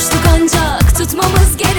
Boşluk ancak tutmamız gerek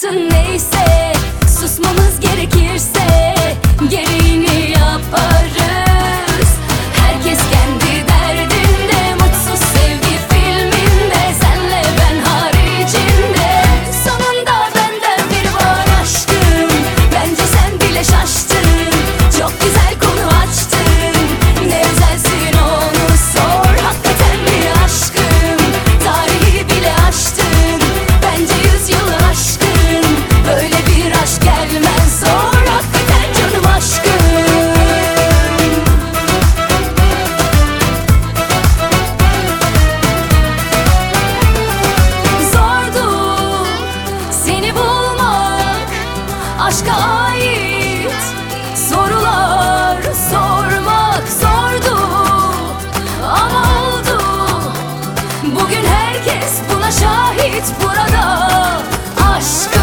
to. aşka ait sorular sormak zordu. Ama oldu. Bugün herkes buna şahit. Burada aşk